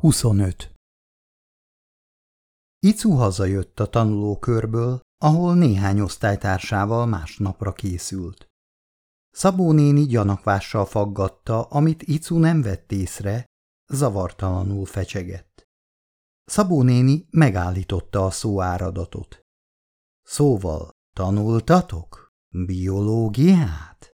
25. Icu hazajött a tanulókörből, ahol néhány osztálytársával másnapra készült. Szabó néni gyanakvással faggatta, amit Icu nem vett észre, zavartalanul fecsegett. Szabó néni megállította a szóáradatot. Szóval tanultatok? Biológiát?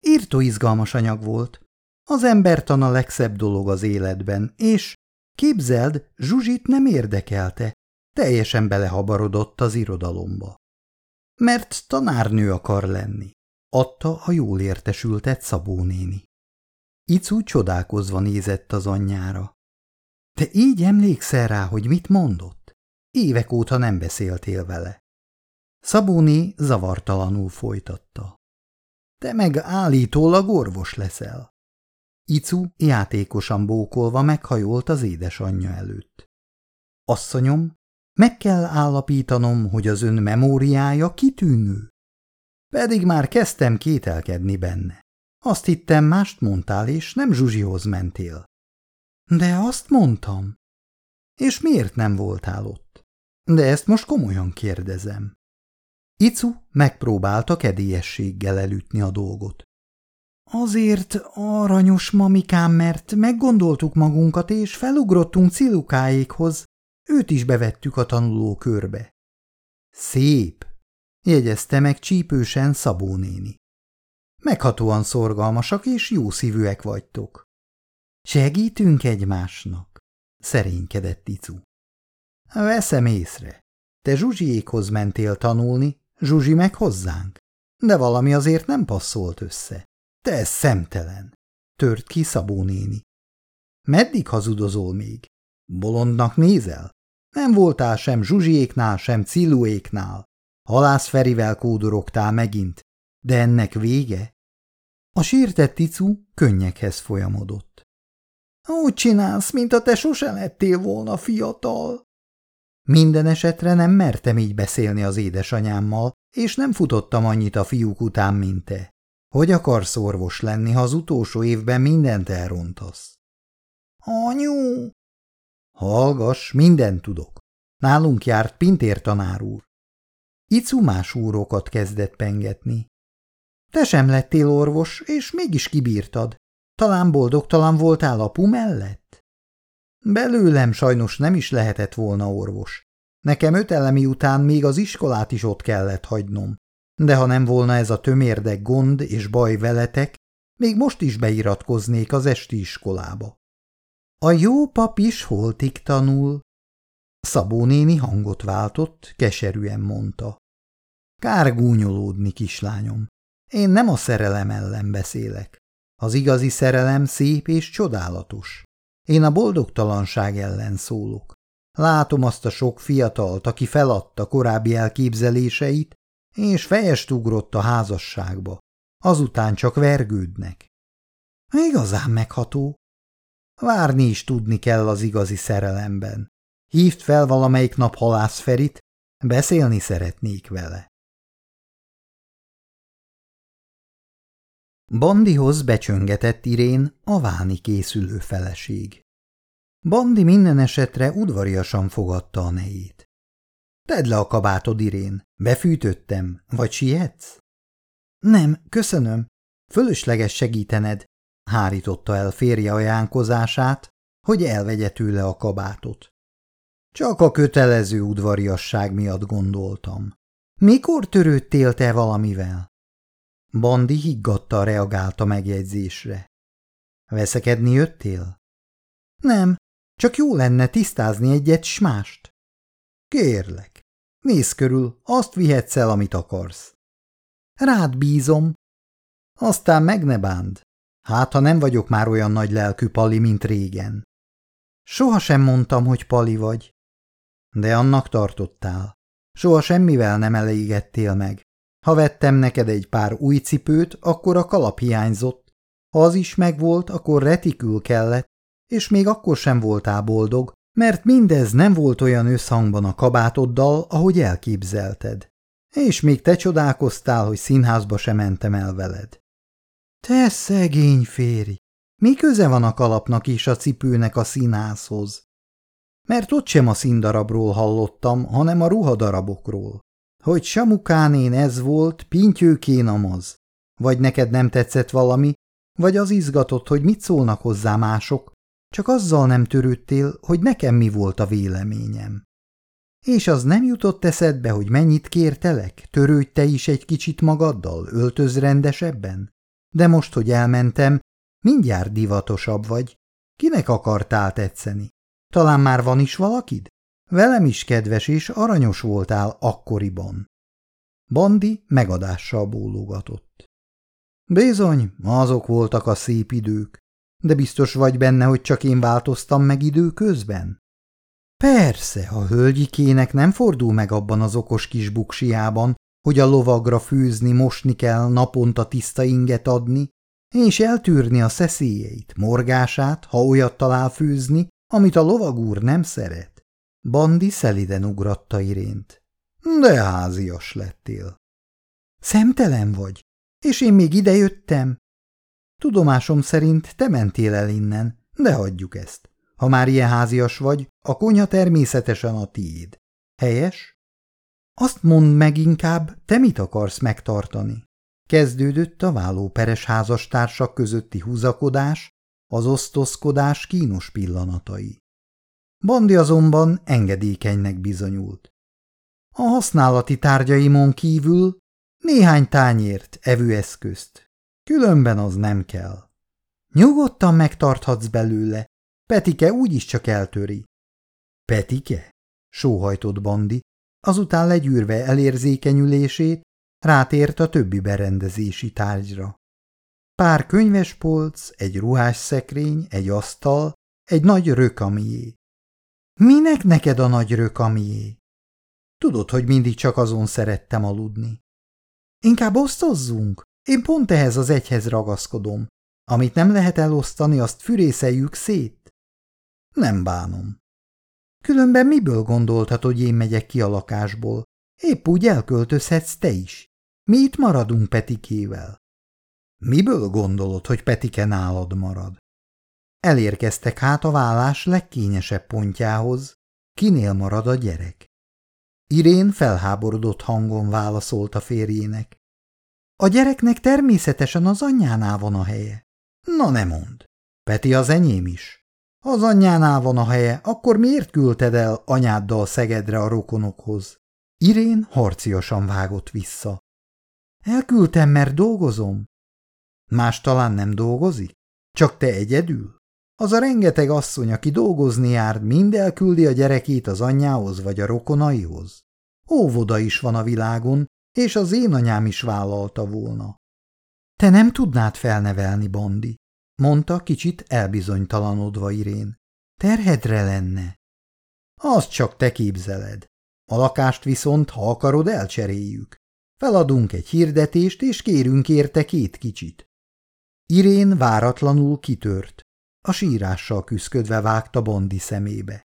Írtó izgalmas anyag volt, az embertan a legszebb dolog az életben, és képzeld, Zsuzsit nem érdekelte, teljesen belehabarodott az irodalomba. Mert tanárnő akar lenni, adta a jól értesültet Szabó néni. Icu csodálkozva nézett az anyjára. Te így emlékszel rá, hogy mit mondott? Évek óta nem beszéltél vele. Szabóni zavartalanul folytatta. Te meg állítólag orvos leszel. Icu játékosan bókolva meghajolt az édesanyja előtt. Asszonyom, meg kell állapítanom, hogy az ön memóriája kitűnő. Pedig már kezdtem kételkedni benne. Azt hittem, mást mondtál, és nem Zsuzsihoz mentél. De azt mondtam. És miért nem voltál ott? De ezt most komolyan kérdezem. Icu megpróbálta kedélyességgel elütni a dolgot. Azért, aranyos mamikám, mert meggondoltuk magunkat, és felugrottunk Cilukáékhoz. Őt is bevettük a tanulókörbe. Szép, jegyezte meg csípősen Szabó néni. Meghatóan szorgalmasak és jó szívűek vagytok. Segítünk egymásnak, szerénykedett Icu. Veszem észre. Te Zsuzsiékhoz mentél tanulni, Zsuzsi meg hozzánk. De valami azért nem passzolt össze. Te ez szemtelen! Tört ki Szabó néni. Meddig hazudozol még? Bolondnak nézel? Nem voltál sem Zsuzsiéknál, sem Cilluéknál. Halász Ferivel kódorogtál megint, de ennek vége? A sírtett ticu könnyekhez folyamodott. Úgy csinálsz, mint a te sose lettél volna fiatal. Minden esetre nem mertem így beszélni az édesanyámmal, és nem futottam annyit a fiúk után, mint te. Hogy akarsz orvos lenni, ha az utolsó évben mindent elrontasz? Anyu! Hallgass, mindent tudok. Nálunk járt Pintér tanár úr. Icu más úrokat kezdett pengetni. Te sem lettél orvos, és mégis kibírtad. Talán boldogtalan voltál apu mellett? Belőlem sajnos nem is lehetett volna orvos. Nekem öt elemi után még az iskolát is ott kellett hagynom. De ha nem volna ez a tömérdek gond és baj veletek, még most is beiratkoznék az esti iskolába. A jó pap is holtig tanul. Szabó néni hangot váltott, keserűen mondta. Kár gúnyolódni, kislányom. Én nem a szerelem ellen beszélek. Az igazi szerelem szép és csodálatos. Én a boldogtalanság ellen szólok. Látom azt a sok fiatalt, aki feladta korábbi elképzeléseit, és fejest ugrott a házasságba. Azután csak vergődnek. Igazán megható. Várni is tudni kell az igazi szerelemben. Hívd fel valamelyik nap halász Ferit, beszélni szeretnék vele. Bandihoz becsöngetett Irén a válni készülő feleség. Bandi minden esetre udvariasan fogadta a nejét. Tedd le a kabátod, Irén. Befűtöttem. Vagy sietsz? Nem, köszönöm. Fölösleges segítened, hárította el férje ajánkozását, hogy elvegye tőle a kabátot. Csak a kötelező udvariasság miatt gondoltam. Mikor törődtél te valamivel? Bandi higgadta reagált a megjegyzésre. Veszekedni jöttél? Nem, csak jó lenne tisztázni egyet s mást. Kérlek, nézz körül, azt vihetsz el, amit akarsz. Rád bízom. Aztán meg ne bánd. Hát, ha nem vagyok már olyan nagy lelkű Pali, mint régen. Soha sem mondtam, hogy Pali vagy. De annak tartottál. Soha semmivel nem elégettél meg. Ha vettem neked egy pár új cipőt, akkor a kalap hiányzott. Ha az is megvolt, akkor retikül kellett, és még akkor sem voltál boldog, mert mindez nem volt olyan összhangban a kabátoddal, ahogy elképzelted. És még te csodálkoztál, hogy színházba sem mentem el veled. Te szegény férj! Mi köze van a kalapnak és a cipőnek a színházhoz? Mert ott sem a színdarabról hallottam, hanem a ruhadarabokról. Hogy Samukánén ez volt, pintyőkén amaz. Vagy neked nem tetszett valami, vagy az izgatott, hogy mit szólnak hozzá mások, csak azzal nem törődtél, hogy nekem mi volt a véleményem. És az nem jutott eszedbe, hogy mennyit kértelek? Törődj te is egy kicsit magaddal, öltöz rendesebben? De most, hogy elmentem, mindjárt divatosabb vagy. Kinek akartál tetszeni? Talán már van is valakid? Velem is kedves és aranyos voltál akkoriban. Bandi megadással bólogatott. Bizony, azok voltak a szép idők. De biztos vagy benne, hogy csak én változtam meg időközben? Persze, a hölgyikének nem fordul meg abban az okos kis buksiában, hogy a lovagra fűzni, mosni kell, naponta tiszta inget adni, és eltűrni a szeszélyeit, morgását, ha olyat talál fűzni, amit a lovagúr nem szeret. Bandi szeliden ugratta irént. De házias lettél. Szemtelen vagy, és én még idejöttem. Tudomásom szerint te mentél el innen, de hagyjuk ezt. Ha már ilyen házias vagy, a konyha természetesen a tiéd. Helyes? Azt mondd meg inkább, te mit akarsz megtartani? Kezdődött a vállóperes házastársak közötti húzakodás, az osztozkodás kínos pillanatai. Bandi azonban engedékenynek bizonyult. A használati tárgyaimon kívül néhány tányért, evőeszközt. Különben az nem kell. Nyugodtan megtarthatsz belőle, Petike úgyis csak eltöri. Petike? Sóhajtott Bandi, azután legyűrve elérzékenyülését, rátért a többi berendezési tárgyra. Pár könyvespolc, egy ruhás szekrény, egy asztal, egy nagy rökamié. Minek neked a nagy rökamié? Tudod, hogy mindig csak azon szerettem aludni. Inkább osztozzunk? Én pont ehhez az egyhez ragaszkodom. Amit nem lehet elosztani, azt fürészeljük szét. Nem bánom. Különben miből gondoltad, hogy én megyek ki a lakásból? Épp úgy elköltözhetsz te is. Mi itt maradunk Petikével. Miből gondolod, hogy Petike nálad marad? Elérkeztek hát a vállás legkényesebb pontjához. Kinél marad a gyerek? Irén felháborodott hangon válaszolt a férjének. A gyereknek természetesen az anyjánál van a helye. Na ne mond. Peti az enyém is. Az anyjánál van a helye, akkor miért küldted el anyáddal Szegedre a rokonokhoz? Irén harciasan vágott vissza. Elküldtem, mert dolgozom. Más talán nem dolgozik? Csak te egyedül? Az a rengeteg asszony, aki dolgozni jár, mind elküldi a gyerekét az anyjához vagy a rokonaihoz? Óvoda is van a világon, és az én anyám is vállalta volna. Te nem tudnád felnevelni, Bondi, mondta kicsit elbizonytalanodva Irén. Terhedre lenne. Azt csak te képzeled. A lakást viszont, ha akarod, elcseréljük. Feladunk egy hirdetést, és kérünk érte két kicsit. Irén váratlanul kitört. A sírással küszködve vágta Bondi szemébe.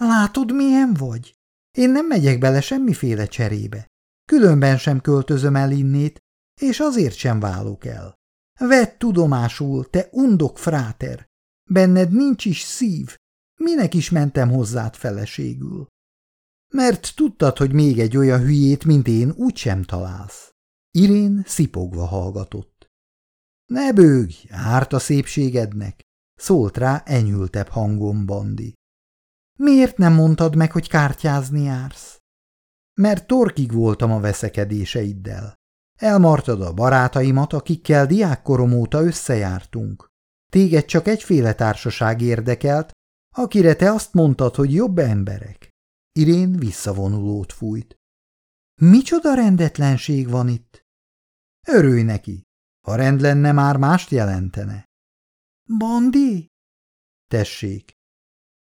Látod, milyen vagy? Én nem megyek bele semmiféle cserébe. Különben sem költözöm el innét, és azért sem válok el. Vedd tudomásul, te undok fráter! Benned nincs is szív, minek is mentem hozzád feleségül? Mert tudtad, hogy még egy olyan hülyét, mint én, úgysem találsz. Irén szipogva hallgatott. Ne bőgj, árt a szépségednek, szólt rá enyhültebb hangon Bandi. Miért nem mondtad meg, hogy kártyázni jársz? Mert torkig voltam a veszekedéseiddel. Elmartad a barátaimat, akikkel diákkorom óta összejártunk. Téged csak egyféle társaság érdekelt, akire te azt mondtad, hogy jobb emberek. Irén visszavonulót fújt. Micsoda rendetlenség van itt? Örülj neki. Ha rend lenne, már mást jelentene. Bandi? Tessék.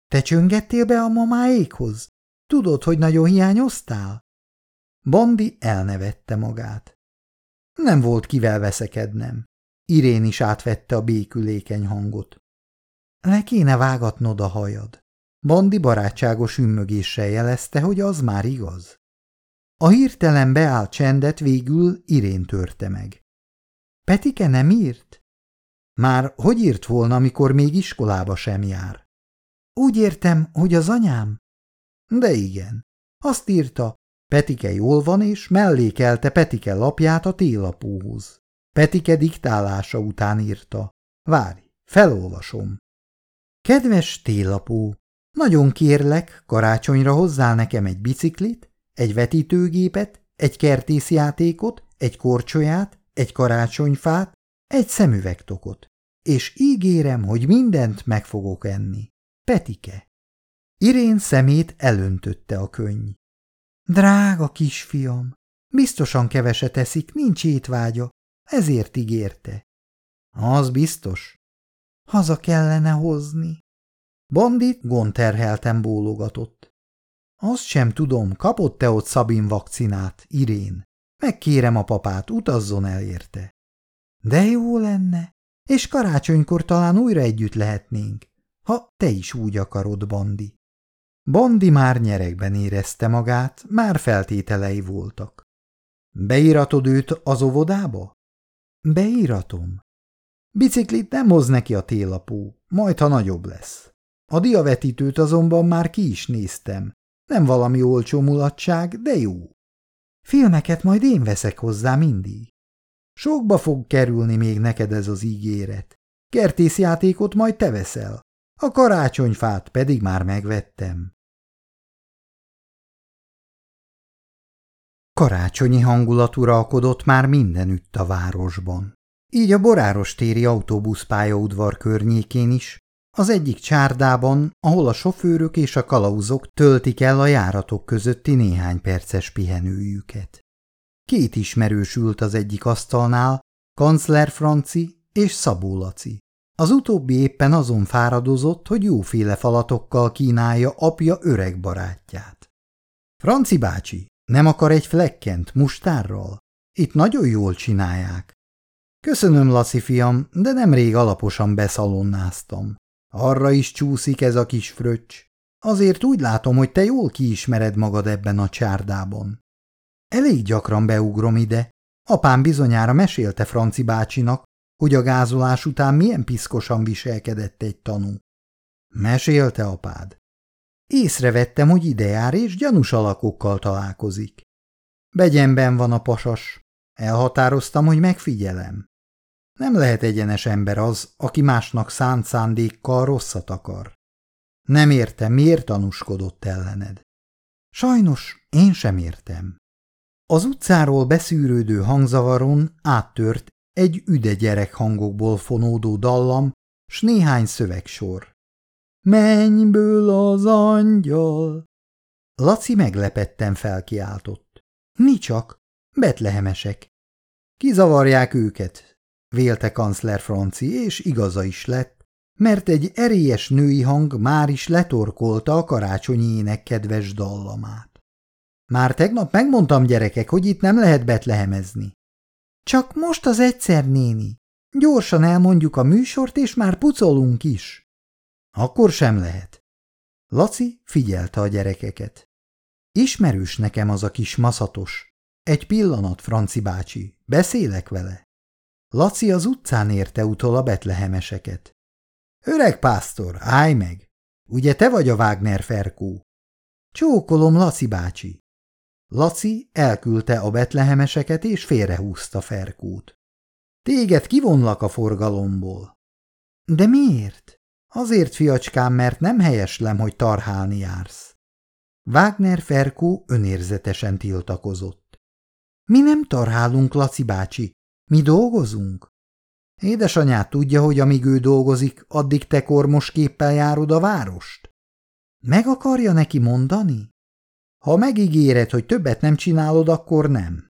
Te csöngettél be a mamáékhoz? Tudod, hogy nagyon hiányoztál? Bandi elnevette magát. Nem volt kivel veszekednem. Irén is átvette a békülékeny hangot. Le kéne vágatnod a hajad. Bandi barátságos ümmögéssel jelezte, hogy az már igaz. A hirtelen beállt csendet végül Irén törte meg. Petike nem írt? Már hogy írt volna, amikor még iskolába sem jár? Úgy értem, hogy az anyám? De igen. Azt írta, Petike jól van, és mellékelte Petike lapját a télapóhoz. Petike diktálása után írta. Várj, felolvasom. Kedves télapó, nagyon kérlek, karácsonyra hozzál nekem egy biciklit, egy vetítőgépet, egy kertészjátékot, egy korcsolyát, egy karácsonyfát, egy szemüvegtokot, és ígérem, hogy mindent meg fogok enni. Petike. Irén szemét elöntötte a könny. Drága kisfiam, biztosan keveset eszik, nincs étvágya, ezért ígérte. Az biztos. Haza kellene hozni. Bandit gonterhelten bólogatott. Azt sem tudom, kapott-e ott Szabin vakcinát, Irén. Megkérem a papát, utazzon el érte. De jó lenne, és karácsonykor talán újra együtt lehetnénk, ha te is úgy akarod, Bandi. Bandi már nyerekben érezte magát, már feltételei voltak. Beíratod őt az óvodába? Beíratom. Biciklit nem hoz neki a télapó, majd ha nagyobb lesz. A diavetítőt azonban már ki is néztem. Nem valami olcsó mulatság, de jó. Filmeket majd én veszek hozzá mindig. Sokba fog kerülni még neked ez az ígéret. Kertészjátékot majd te veszel, a karácsonyfát pedig már megvettem. Karácsonyi hangulat uralkodott már mindenütt a városban. Így a Boráros téri autóbuszpályaudvar környékén is, az egyik csárdában, ahol a sofőrök és a kalauzok töltik el a járatok közötti néhány perces pihenőjüket. Két ismerős ült az egyik asztalnál, kancler Franci és Szabó Laci. Az utóbbi éppen azon fáradozott, hogy jóféle falatokkal kínálja apja öreg barátját. Franci bácsi, nem akar egy flekkent mustárral? Itt nagyon jól csinálják. Köszönöm, Laci fiam, de nemrég alaposan beszalonnáztam. Arra is csúszik ez a kis fröccs. Azért úgy látom, hogy te jól kiismered magad ebben a csárdában. Elég gyakran beugrom ide. Apám bizonyára mesélte Franci bácsinak, hogy a gázolás után milyen piszkosan viselkedett egy tanú. Mesélte apád. Észrevettem, hogy ide jár, és gyanús alakokkal találkozik. Begyenben van a pasas. Elhatároztam, hogy megfigyelem. Nem lehet egyenes ember az, aki másnak szánt szándékkal rosszat akar. Nem értem, miért tanúskodott ellened. Sajnos én sem értem. Az utcáról beszűrődő hangzavaron áttört egy üde gyerek hangokból fonódó dallam, s néhány szövegsor. Mennyből az angyal! Laci meglepetten felkiáltott. Nicsak, betlehemesek. Kizavarják őket, vélte kancler Franci, és igaza is lett, mert egy erélyes női hang már is letorkolta a karácsonyi ének kedves dallamát. Már tegnap megmondtam gyerekek, hogy itt nem lehet betlehemezni. Csak most az egyszer, néni. Gyorsan elmondjuk a műsort, és már pucolunk is. Akkor sem lehet. Laci figyelte a gyerekeket. Ismerős nekem az a kis maszatos. Egy pillanat, Franci bácsi, beszélek vele. Laci az utcán érte utol a betlehemeseket. Öreg pásztor, állj meg! Ugye te vagy a Wagner Ferkó? Csókolom, Laci bácsi. Laci elküldte a betlehemeseket és félrehúzta Ferkót. Téged kivonlak a forgalomból. De miért? Azért, fiacskám, mert nem helyeslem, hogy tarhálni jársz. Wagner Ferkó önérzetesen tiltakozott. Mi nem tarhálunk, Laci bácsi, mi dolgozunk. Édesanyát tudja, hogy amíg ő dolgozik, addig te kormos képpel járod a várost? Meg akarja neki mondani? Ha megígéred, hogy többet nem csinálod, akkor nem.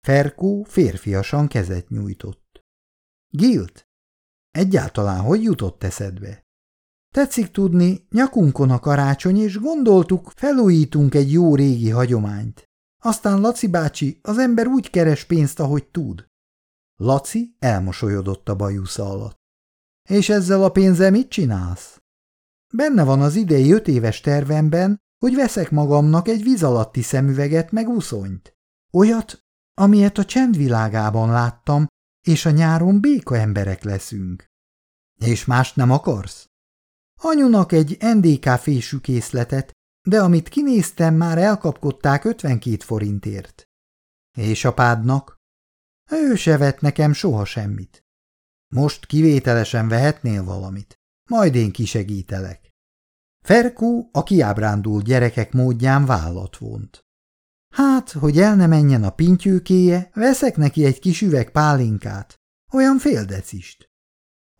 Ferkó férfiasan kezet nyújtott. Gilt, egyáltalán hogy jutott eszedbe? Tetszik tudni, nyakunkon a karácsony, és gondoltuk, felújítunk egy jó régi hagyományt. Aztán Laci bácsi, az ember úgy keres pénzt, ahogy tud. Laci elmosolyodott a bajusza alatt. És ezzel a pénzzel mit csinálsz? Benne van az idei öt éves tervemben, hogy veszek magamnak egy víz alatti szemüveget meg uszonyt. Olyat, amilyet a csendvilágában láttam, és a nyáron béka emberek leszünk. És más nem akarsz? Anyunak egy NDK fésű készletet, de amit kinéztem, már elkapkodták 52 forintért. És apádnak? Ő se vett nekem soha semmit. Most kivételesen vehetnél valamit, majd én kisegítelek. Ferkó a kiábrándult gyerekek módján vállat vont. Hát, hogy el ne menjen a pintyőkéje, veszek neki egy kis üveg pálinkát, olyan fél decist.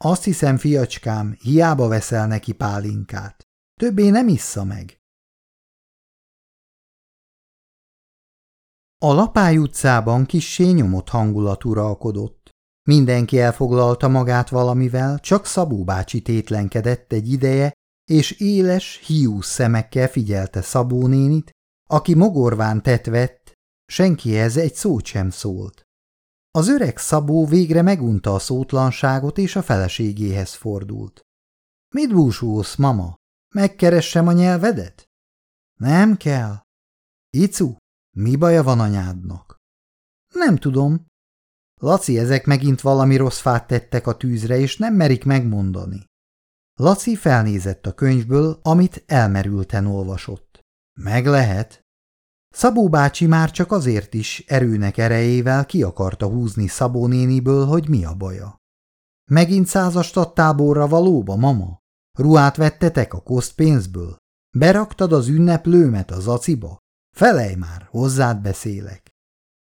Azt hiszem, fiacskám, hiába veszel neki pálinkát. Többé nem issza meg. A Lapály utcában kissé nyomott hangulat uralkodott. Mindenki elfoglalta magát valamivel, csak Szabó bácsi tétlenkedett egy ideje, és éles, hiú szemekkel figyelte Szabó nénit, aki mogorván tetvett, senkihez egy szót sem szólt. Az öreg Szabó végre megunta a szótlanságot, és a feleségéhez fordult. – Mit búsulsz, mama? Megkeressem a nyelvedet? – Nem kell. – Icu, mi baja van anyádnak? – Nem tudom. Laci, ezek megint valami rossz fát tettek a tűzre, és nem merik megmondani. Laci felnézett a könyvből, amit elmerülten olvasott. Meg lehet. Szabó bácsi már csak azért is erőnek erejével ki akarta húzni Szabó néniből, hogy mi a baja. Megint százas táborra valóba, mama? Ruhát vettetek a kosztpénzből? Beraktad az ünneplőmet az aciba? Felej már, hozzád beszélek.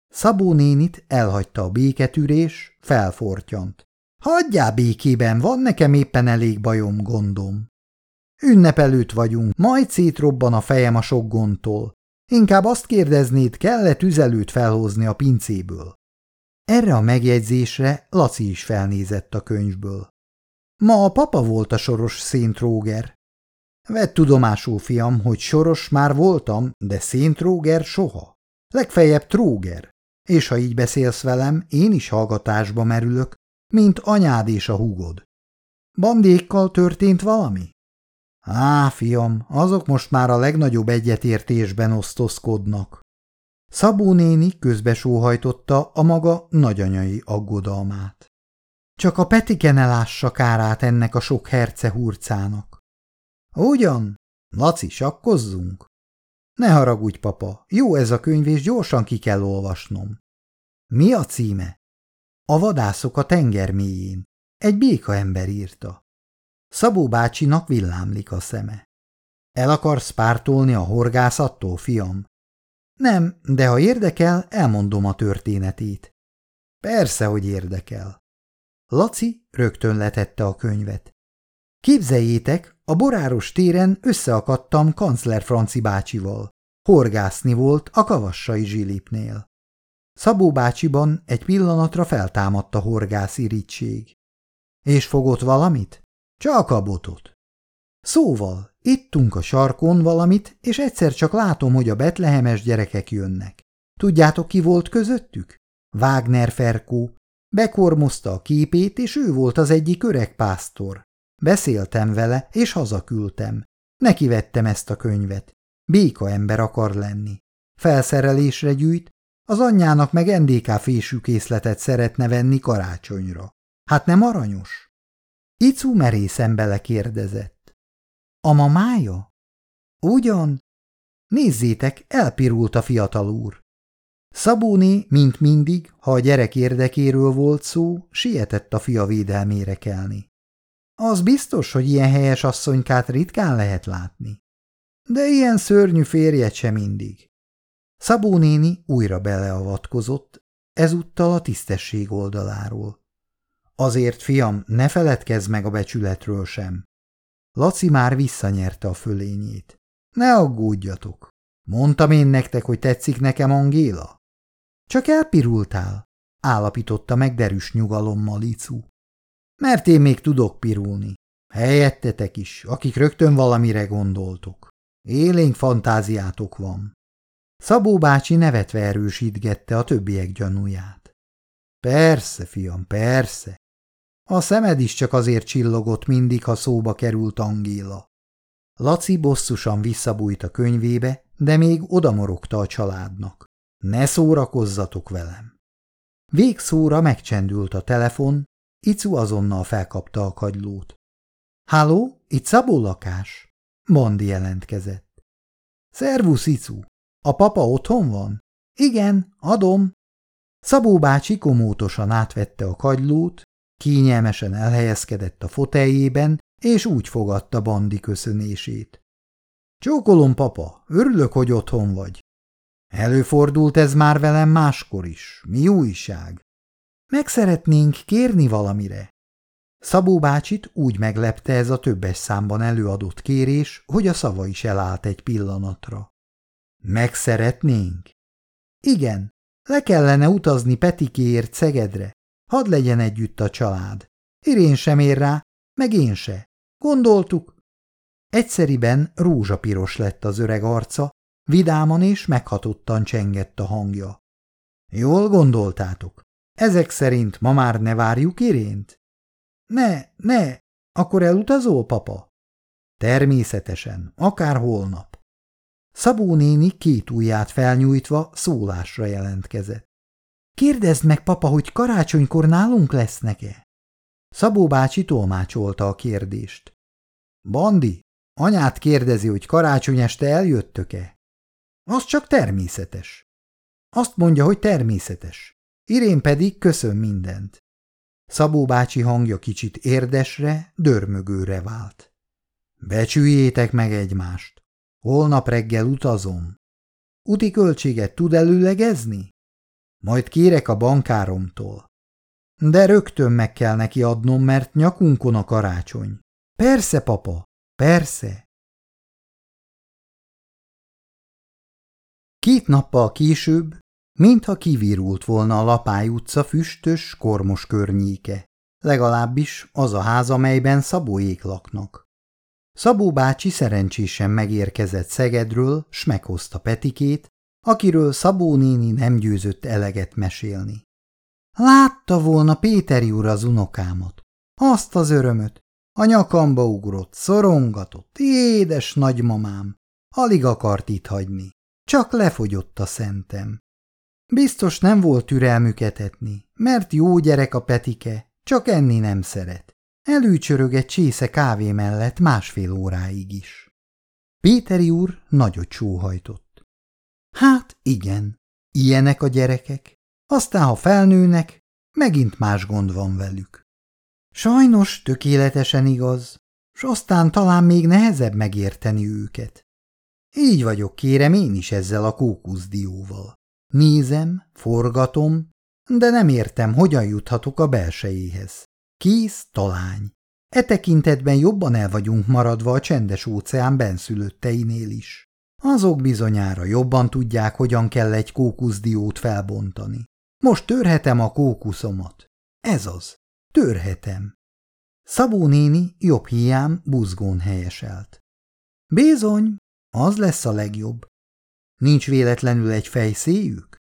Szabó nénit elhagyta a béketűrés, felfortyant. Hagyjál békében, van nekem éppen elég bajom, gondom. Ünnep előtt vagyunk, majd szétrobban a fejem a sok gondtól. Inkább azt kérdeznéd, kell-e tüzelőt felhozni a pincéből? Erre a megjegyzésre Laci is felnézett a könyvből. Ma a papa volt a soros Szent Róger. Vedd tudomásul, fiam, hogy soros már voltam, de Szent Róger soha. Legfeljebb Tróger. És ha így beszélsz velem, én is hallgatásba merülök, mint anyád és a húgod. Bandékkal történt valami? Á, fiam, azok most már a legnagyobb egyetértésben osztozkodnak. Szabó néni közbesóhajtotta a maga nagyanyai aggodalmát. Csak a Petike ne lássa kárát ennek a sok herce hurcának. Ugyan? Laci, sakkozzunk? Ne haragudj, papa, jó ez a könyv, és gyorsan ki kell olvasnom. Mi a címe? A vadászok a tenger mélyén. Egy béka ember írta. Szabó bácsinak villámlik a szeme. El akarsz pártolni a horgászattól, fiam? Nem, de ha érdekel, elmondom a történetét. Persze, hogy érdekel. Laci rögtön letette a könyvet. Képzeljétek, a boráros téren összeakadtam kancler Franci bácsival. Horgászni volt a kavassai zsilipnél. Szabó bácsiban egy pillanatra feltámadt a horgász irítség. És fogott valamit? Csak a botot. Szóval, ittunk a sarkon valamit, és egyszer csak látom, hogy a betlehemes gyerekek jönnek. Tudjátok, ki volt közöttük? Wagner Ferkó. Bekormozta a képét, és ő volt az egyik öreg pásztor. Beszéltem vele, és hazaküldtem. Neki vettem ezt a könyvet. Béka ember akar lenni. Felszerelésre gyűjt, az anyjának meg NDK fésűkészletet szeretne venni karácsonyra. Hát nem aranyos? Icu merészen belekérdezett. A mamája? Ugyan? Nézzétek, elpirult a fiatal úr. Szabóni, mint mindig, ha a gyerek érdekéről volt szó, sietett a fia védelmére kelni. Az biztos, hogy ilyen helyes asszonykát ritkán lehet látni. De ilyen szörnyű férjet sem mindig. Szabó néni újra beleavatkozott, ezúttal a tisztesség oldaláról. Azért, fiam, ne feledkezz meg a becsületről sem. Laci már visszanyerte a fölényét. Ne aggódjatok. Mondtam én nektek, hogy tetszik nekem Angéla? Csak elpirultál, állapította meg derűs nyugalommal Icu. Mert én még tudok pirulni. Helyettetek is, akik rögtön valamire gondoltok. Élénk fantáziátok van. Szabó bácsi nevetve erősítgette a többiek gyanúját. Persze, fiam, persze. A szemed is csak azért csillogott mindig, ha szóba került Angéla. Laci bosszusan visszabújt a könyvébe, de még odamorogta a családnak. Ne szórakozzatok velem. Végszóra megcsendült a telefon, Icu azonnal felkapta a kagylót. – Háló, itt Szabó lakás? – Bandi jelentkezett. – Szervusz, Icu! A papa otthon van? – Igen, adom. Szabó bácsi komótosan átvette a kagylót, kényelmesen elhelyezkedett a foteljében, és úgy fogadta Bandi köszönését. – Csókolom, papa, örülök, hogy otthon vagy. Előfordult ez már velem máskor is. Mi újság? Meg szeretnénk kérni valamire. Szabó bácsit úgy meglepte ez a többes számban előadott kérés, hogy a szava is elállt egy pillanatra. Meg szeretnénk? Igen, le kellene utazni Petikéért Szegedre. Hadd legyen együtt a család. Irén sem ér rá, meg én se. Gondoltuk. Egyszeriben rózsapiros lett az öreg arca, vidáman és meghatottan csengett a hangja. Jól gondoltátok. Ezek szerint ma már ne várjuk Irént? Ne, ne, akkor elutazol, papa? Természetesen, akár holnap. Szabó néni két ujját felnyújtva szólásra jelentkezett. Kérdezd meg, papa, hogy karácsonykor nálunk lesznek-e? Szabó bácsi tolmácsolta a kérdést. Bandi, anyát kérdezi, hogy karácsony este eljöttök-e? Az csak természetes. Azt mondja, hogy természetes. Irén pedig köszön mindent. Szabó bácsi hangja kicsit érdesre, dörmögőre vált. Becsüljétek meg egymást. Holnap reggel utazom. Uti költséget tud előlegezni? Majd kérek a bankáromtól. De rögtön meg kell neki adnom, mert nyakunkon a karácsony. Persze, papa, persze. Két nappal később, mintha kivirult volna a Lapály utca füstös, kormos környéke, legalábbis az a ház, amelyben Szabóék laknak. Szabó bácsi szerencsésen megérkezett Szegedről, s meghozta Petikét, akiről Szabó néni nem győzött eleget mesélni. Látta volna Péteri úr az unokámat. Azt az örömöt. A nyakamba ugrott, szorongatott, édes nagymamám. Alig akart itt hagyni. Csak lefogyott a szentem. Biztos nem volt türelmüket etni, mert jó gyerek a Petike, csak enni nem szeret. Előcsörög egy csésze kávé mellett másfél óráig is. Péteri úr nagyot sóhajtott. Hát igen, ilyenek a gyerekek. Aztán, ha felnőnek, megint más gond van velük. Sajnos tökéletesen igaz, s aztán talán még nehezebb megérteni őket. Így vagyok, kérem én is ezzel a kókuszdióval. Nézem, forgatom, de nem értem, hogyan juthatok a belsejéhez. Kész talány. E tekintetben jobban el vagyunk maradva a csendes óceán benszülötteinél is. Azok bizonyára jobban tudják, hogyan kell egy kókuszdiót felbontani. Most törhetem a kókuszomat. Ez az. Törhetem. Szabó néni jobb hiám buzgón helyeselt. Bizony, az lesz a legjobb. Nincs véletlenül egy fejszéjük?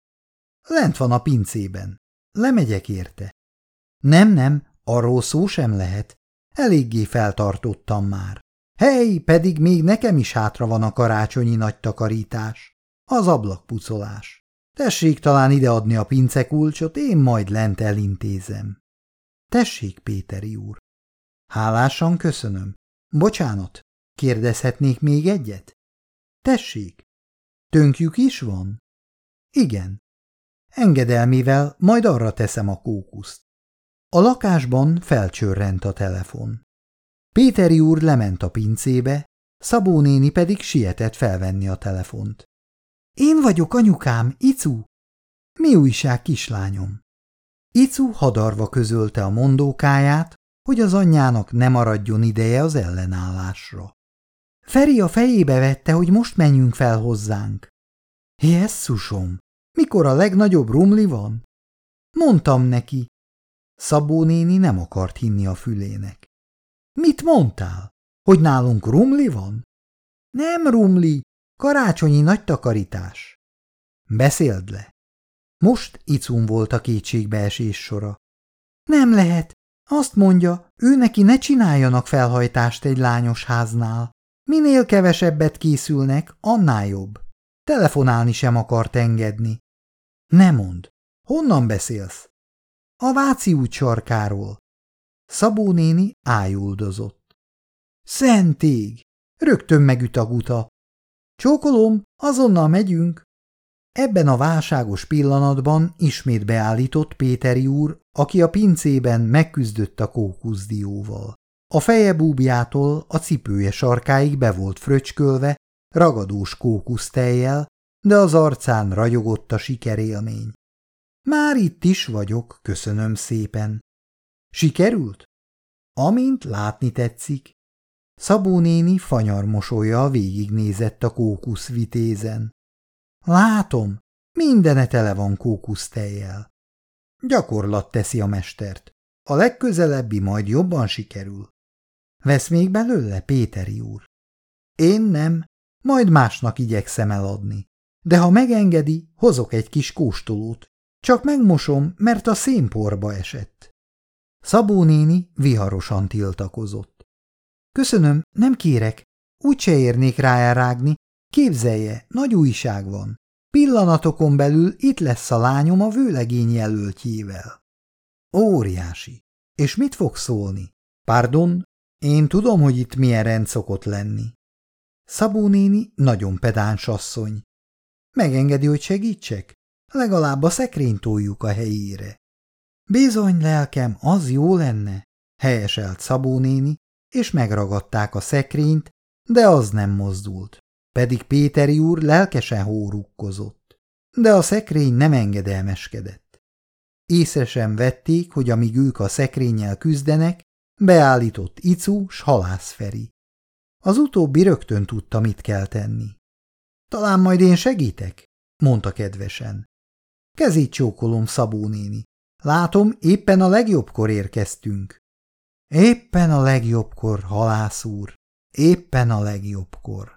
Lent van a pincében. Lemegyek érte. Nem, nem, arról szó sem lehet. Eléggé feltartottam már. Hely, pedig még nekem is hátra van a karácsonyi nagy takarítás. Az ablakpucolás. Tessék talán ideadni a pincekulcsot, én majd lent elintézem. Tessék, Péteri úr. Hálásan köszönöm. Bocsánat, kérdezhetnék még egyet? Tessék. Tönkjük is van? Igen. Engedelmével majd arra teszem a kókuszt. A lakásban felcsörrent a telefon. Péteri úr lement a pincébe, Szabó néni pedig sietett felvenni a telefont. Én vagyok anyukám, Icu. Mi újság, kislányom? Icu hadarva közölte a mondókáját, hogy az anyjának ne maradjon ideje az ellenállásra. Feri a fejébe vette, hogy most menjünk fel hozzánk. Jesszusom, mikor a legnagyobb rumli van? Mondtam neki. Szabó néni nem akart hinni a fülének. Mit mondtál? Hogy nálunk rumli van? Nem rumli, karácsonyi nagy takarítás. Beszéld le. Most icum volt a kétségbeesés sora. Nem lehet. Azt mondja, ő neki ne csináljanak felhajtást egy lányos háznál. Minél kevesebbet készülnek, annál jobb. Telefonálni sem akart engedni. Ne mond. Honnan beszélsz? A Váci út sarkáról. Szabó néni ájuldozott. Szentég! Rögtön megüt a guta. Csókolom, azonnal megyünk. Ebben a válságos pillanatban ismét beállított Péteri úr, aki a pincében megküzdött a kókuszdióval. A feje búbjától a cipője sarkáig be volt fröcskölve, ragadós kókusztejjel, de az arcán ragyogott a sikerélmény. Már itt is vagyok, köszönöm szépen. Sikerült? Amint látni tetszik. Szabó néni fanyar mosolya végignézett a kókuszvitézen. Látom, mindene tele van kókusztejjel. Gyakorlat teszi a mestert. A legközelebbi majd jobban sikerül. Vesz még belőle, Péteri úr? Én nem, majd másnak igyekszem eladni. De ha megengedi, hozok egy kis kóstolót. Csak megmosom, mert a szénporba esett. Szabó néni viharosan tiltakozott. Köszönöm, nem kérek. Úgyse érnék rá elrágni. Képzelje, nagy újság van. Pillanatokon belül itt lesz a lányom a vőlegény jelöltjével. Óriási. És mit fog szólni? Pardon, én tudom, hogy itt milyen rend szokott lenni. Szabó néni nagyon pedáns asszony. Megengedi, hogy segítsek? Legalább a szekrényt toljuk a helyére. Bizony, lelkem, az jó lenne, helyeselt Szabó néni, és megragadták a szekrényt, de az nem mozdult. Pedig Péteri úr lelkesen hórukkozott. De a szekrény nem engedelmeskedett. Észre sem vették, hogy amíg ők a szekrényel küzdenek, beállított Icu s halászferi. Az utóbbi rögtön tudta, mit kell tenni. Talán majd én segítek, mondta kedvesen. Kezét csókolom, Szabó néni. Látom, éppen a legjobbkor érkeztünk. Éppen a legjobbkor, halász úr, éppen a legjobbkor.